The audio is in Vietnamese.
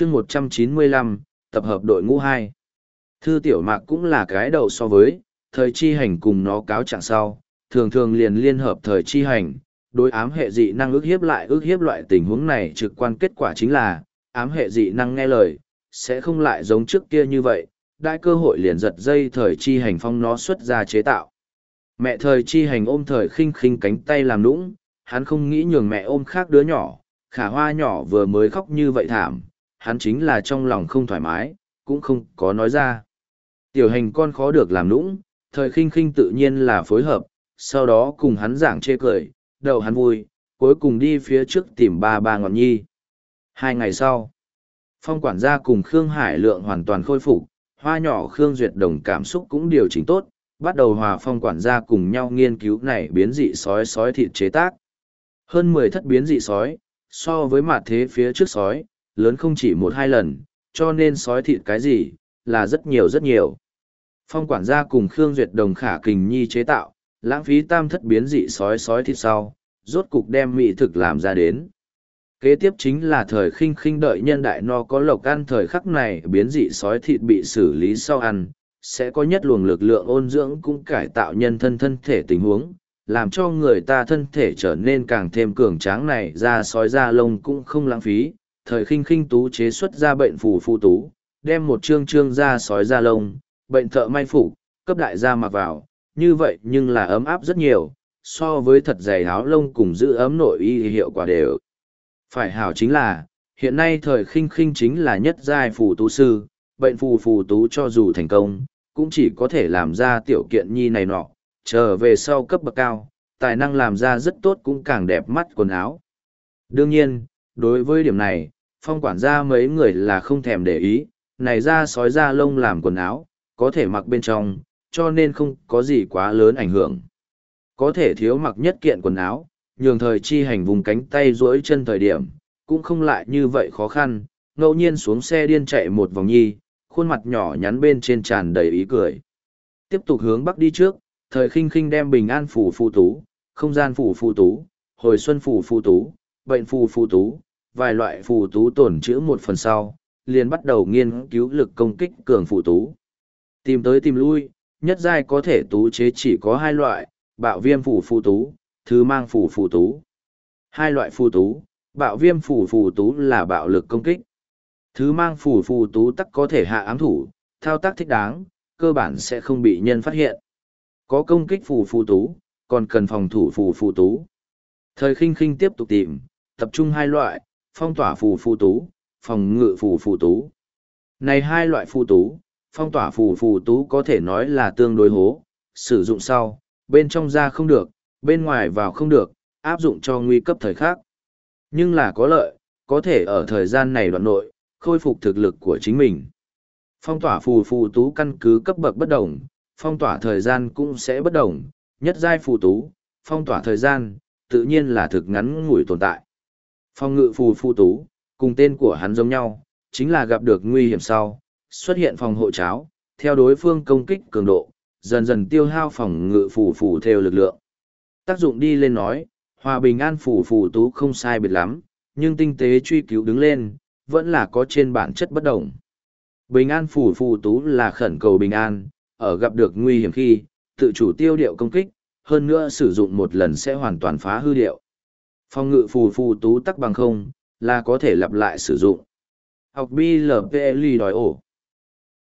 chương 195, tập hợp đội ngũ 2. Thư tiểu mạc cũng là cái đầu so với, thời chi hành cùng nó cáo trạng sau, thường thường liền liên hợp thời chi hành, đối ám hệ dị năng ước hiếp lại ước hiếp loại tình huống này trực quan kết quả chính là, ám hệ dị năng nghe lời, sẽ không lại giống trước kia như vậy, đại cơ hội liền giật dây thời chi hành phong nó xuất ra chế tạo. Mẹ thời chi hành ôm thời khinh khinh cánh tay làm nũng, hắn không nghĩ nhường mẹ ôm khác đứa nhỏ, khả hoa nhỏ vừa mới khóc như vậy thảm, hắn chính là trong lòng không thoải mái, cũng không có nói ra. Tiểu hành con khó được làm nũng, thời khinh khinh tự nhiên là phối hợp, sau đó cùng hắn giảng chê cười, đầu hắn vui, cuối cùng đi phía trước tìm ba ba ngọn nhi. Hai ngày sau, phong quản gia cùng Khương Hải Lượng hoàn toàn khôi phục, hoa nhỏ Khương Duyệt Đồng cảm xúc cũng điều chỉnh tốt, bắt đầu hòa phong quản gia cùng nhau nghiên cứu này biến dị sói sói thịt chế tác. Hơn mười thất biến dị sói, so với mặt thế phía trước sói, lớn không chỉ một hai lần, cho nên sói thịt cái gì, là rất nhiều rất nhiều. Phong quản gia cùng Khương Duyệt Đồng khả kình nhi chế tạo, lãng phí tam thất biến dị sói sói thịt sau, rốt cục đem mỹ thực làm ra đến. Kế tiếp chính là thời khinh khinh đợi nhân đại no có lộc ăn thời khắc này biến dị sói thịt bị xử lý sau ăn, sẽ có nhất luồng lực lượng ôn dưỡng cũng cải tạo nhân thân thân thể tình huống, làm cho người ta thân thể trở nên càng thêm cường tráng này ra sói da lông cũng không lãng phí. Thời khinh khinh tú chế xuất ra bệnh phù phu tú, đem một trương trương da sói da lông, bệnh thợ may phủ, cấp đại gia mặc vào, như vậy nhưng là ấm áp rất nhiều, so với thật dày áo lông cùng giữ ấm nội y hiệu quả đều. Phải hảo chính là, hiện nay thời khinh khinh chính là nhất giai phù tú sư, bệnh phù phù tú cho dù thành công, cũng chỉ có thể làm ra tiểu kiện nhi này nọ, trở về sau cấp bậc cao, tài năng làm ra rất tốt cũng càng đẹp mắt quần áo. Đương nhiên, đối với điểm này, phong quản gia mấy người là không thèm để ý, này ra sói da lông làm quần áo, có thể mặc bên trong, cho nên không có gì quá lớn ảnh hưởng. Có thể thiếu mặc nhất kiện quần áo, nhường thời chi hành vùng cánh tay duỗi chân thời điểm, cũng không lại như vậy khó khăn, ngẫu nhiên xuống xe điên chạy một vòng nhi, khuôn mặt nhỏ nhắn bên trên tràn đầy ý cười. Tiếp tục hướng bắc đi trước, thời khinh khinh đem bình an phủ phù tú, không gian phủ phù tú, hồi xuân phủ phù tú, bệnh phù phù tú, vài loại phù tú tổn chữa một phần sau, liền bắt đầu nghiên cứu lực công kích cường phù tú. Tìm tới tìm lui, nhất giai có thể tú chế chỉ có hai loại, bạo viêm phù phù tú, thứ mang phù phù tú. Hai loại phù tú, bạo viêm phù phù tú là bạo lực công kích. Thứ mang phù phù tú tắc có thể hạ ám thủ, thao tác thích đáng, cơ bản sẽ không bị nhân phát hiện. Có công kích phù phù tú, còn cần phòng thủ phù phù tú. Thời khinh khinh tiếp tục tìm, tập trung hai loại, phong tỏa phù phù tú, phòng ngự phù phù tú. Này hai loại phù tú, phong tỏa phù phù tú có thể nói là tương đối hố, sử dụng sau, bên trong ra không được, bên ngoài vào không được, áp dụng cho nguy cấp thời khác. Nhưng là có lợi, có thể ở thời gian này đoạn nội, khôi phục thực lực của chính mình. Phong tỏa phù phù tú căn cứ cấp bậc bất đồng, phong tỏa thời gian cũng sẽ bất đồng, nhất giai phù tú, phong tỏa thời gian, tự nhiên là thực ngắn ngủi tồn tại. Phong ngự phù phu tú, cùng tên của hắn giống nhau, chính là gặp được nguy hiểm sau, xuất hiện phòng hộ cháo, theo đối phương công kích cường độ, dần dần tiêu hao phòng ngự phù phù theo lực lượng. Tác dụng đi lên nói, hòa bình an phù phù tú không sai biệt lắm, nhưng tinh tế truy cứu đứng lên, vẫn là có trên bản chất bất đồng. Bình an phù phù tú là khẩn cầu bình an, ở gặp được nguy hiểm khi, tự chủ tiêu điệu công kích, hơn nữa sử dụng một lần sẽ hoàn toàn phá hư điệu. Phòng ngự phù phù tú tắc bằng không, là có thể lặp lại sử dụng. Học BLPL đòi ổ.